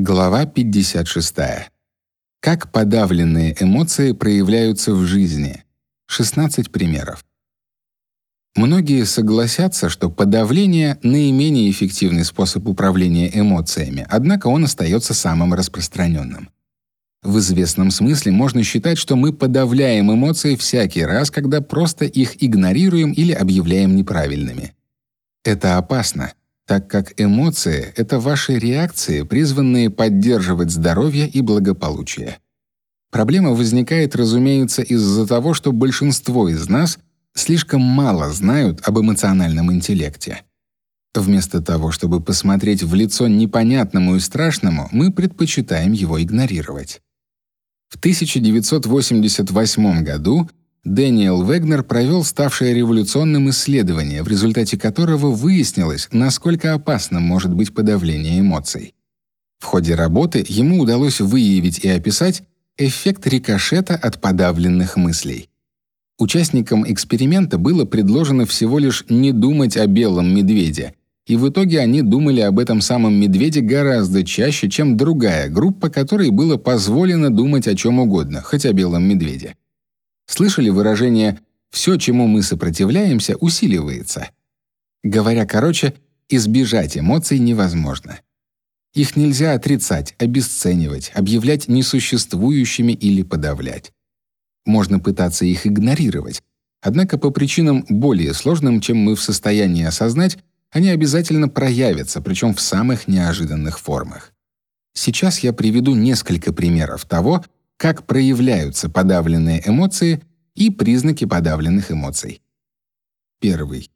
Глава 56. Как подавленные эмоции проявляются в жизни. 16 примеров. Многие согласятся, что подавление наименее эффективный способ управления эмоциями, однако он остается самым распространенным. В известном смысле можно считать, что мы подавляем эмоции всякий раз, когда просто их игнорируем или объявляем неправильными. Это опасно, так как эмоции — это ваши реакции, призванные поддерживать здоровье и благополучие. Проблема возникает, разумеется, из-за того, что большинство из нас слишком мало знают об эмоциональном интеллекте. Вместо того, чтобы посмотреть в лицо непонятному и страшному, мы предпочитаем его игнорировать. В 1988 году Дэниел Вегнер провел ставшее революционным исследование, в результате которого выяснилось, насколько опасным может быть подавление эмоций. В ходе работы ему удалось выявить и описать эффект рикошета от подавленных мыслей. Участникам эксперимента было предложено всего лишь не думать о белом медведе, и в итоге они думали об этом самом медведе гораздо чаще, чем другая группа, которой было позволено думать о чем угодно, хоть о белом медведе. Слышали выражение «все, чему мы сопротивляемся, усиливается». Говоря короче, избежать эмоций невозможно. Их нельзя отрицать, обесценивать, объявлять несуществующими или подавлять. Можно пытаться их игнорировать. Однако по причинам более сложным, чем мы в состоянии осознать, они обязательно проявятся, причем в самых неожиданных формах. Сейчас я приведу несколько примеров того, как проявляются подавленные эмоции и признаки подавленных эмоций. Первый.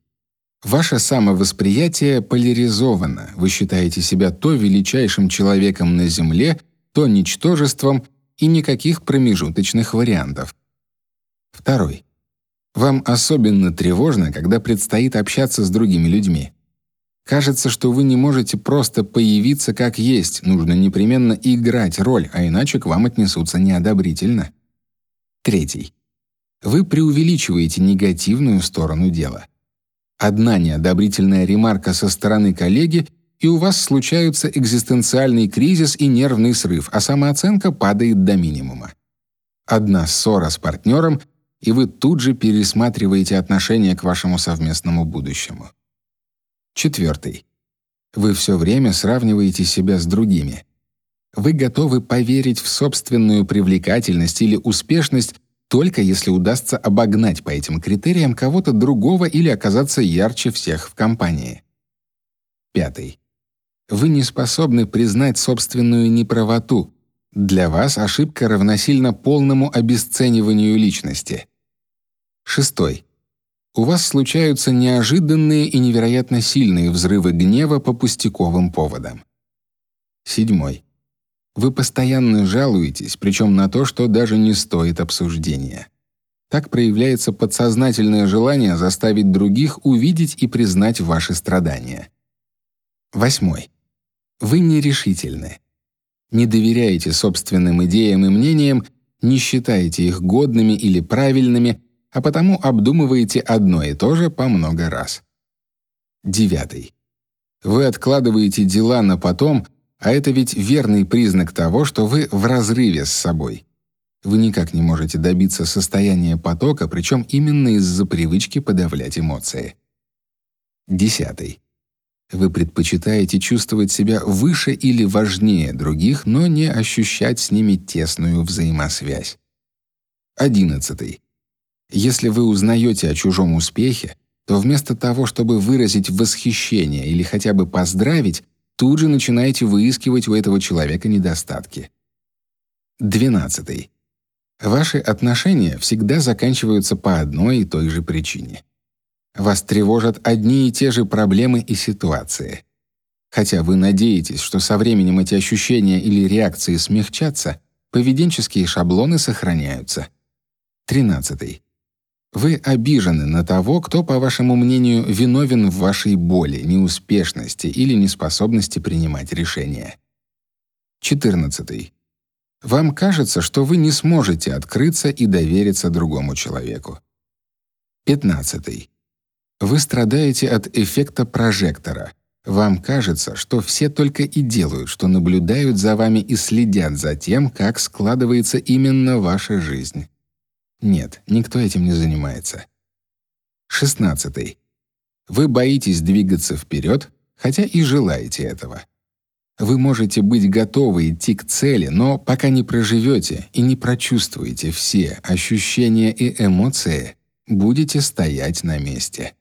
Ваше самовосприятие поляризовано. Вы считаете себя то величайшим человеком на Земле, то ничтожеством и никаких промежуточных вариантов. Второй. Вам особенно тревожно, когда предстоит общаться с другими людьми. Кажется, что вы не можете просто появиться как есть, нужно непременно играть роль, а иначе к вам отнесутся неодобрительно. Третий. Вы преувеличиваете негативную сторону дела. Одна неодобрительная ремарка со стороны коллеги, и у вас случаются экзистенциальный кризис и нервный срыв, а самооценка падает до минимума. Одна ссора с партнером, и вы тут же пересматриваете отношение к вашему совместному будущему. Четвертый. Вы все время сравниваете себя с другими. Вы готовы поверить в собственную привлекательность или успешность только если удастся обогнать по этим критериям кого-то другого или оказаться ярче всех в компании. Пятый. Вы не способны признать собственную неправоту. Для вас ошибка равносильна полному обесцениванию личности. Шестой. У вас случаются неожиданные и невероятно сильные взрывы гнева по пустяковым поводам. Седьмой. Вы постоянно жалуетесь, причем на то, что даже не стоит обсуждения. Так проявляется подсознательное желание заставить других увидеть и признать ваши страдания. Восьмой. Вы нерешительны. Не доверяете собственным идеям и мнениям, не считаете их годными или правильными, а потому обдумываете одно и то же по много раз. Девятый. Вы откладываете дела на потом, а это ведь верный признак того, что вы в разрыве с собой. Вы никак не можете добиться состояния потока, причем именно из-за привычки подавлять эмоции. Десятый. Вы предпочитаете чувствовать себя выше или важнее других, но не ощущать с ними тесную взаимосвязь. Одиннадцатый. Если вы узнаете о чужом успехе, то вместо того, чтобы выразить восхищение или хотя бы поздравить, тут же начинаете выискивать у этого человека недостатки. 12. Ваши отношения всегда заканчиваются по одной и той же причине. Вас тревожат одни и те же проблемы и ситуации. Хотя вы надеетесь, что со временем эти ощущения или реакции смягчатся, поведенческие шаблоны сохраняются. 13. Вы обижены на того, кто, по вашему мнению, виновен в вашей боли, неуспешности или неспособности принимать решения. 14. Вам кажется, что вы не сможете открыться и довериться другому человеку. 15. Вы страдаете от эффекта прожектора. Вам кажется, что все только и делают, что наблюдают за вами и следят за тем, как складывается именно ваша жизнь. Нет, никто этим не занимается. 16. Вы боитесь двигаться вперед, хотя и желаете этого. Вы можете быть готовы идти к цели, но пока не проживете и не прочувствуете все ощущения и эмоции, будете стоять на месте.